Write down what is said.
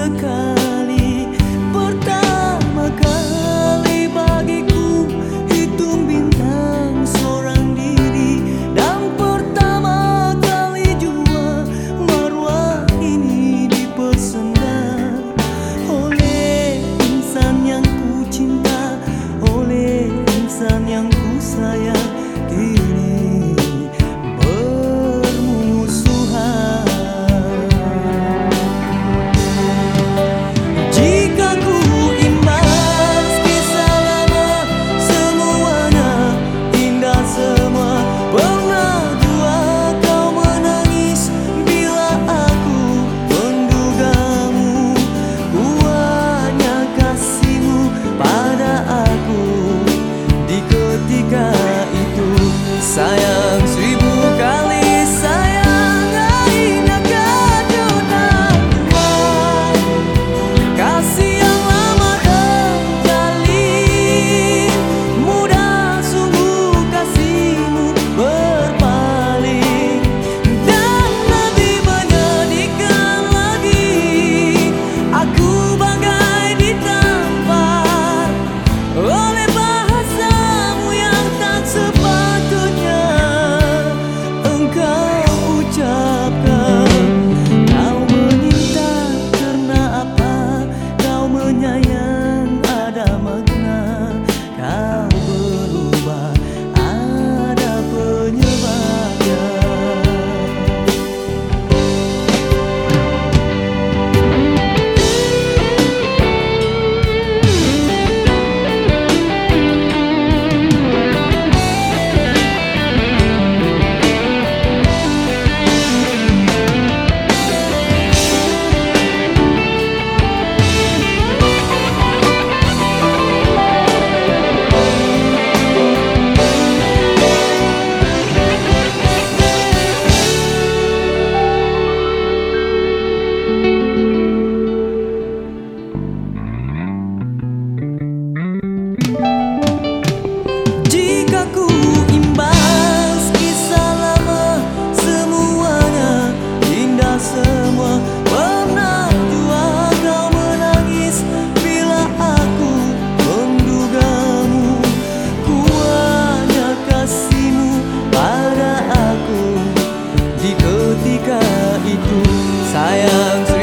the gun. ketika itu sayang Sekali.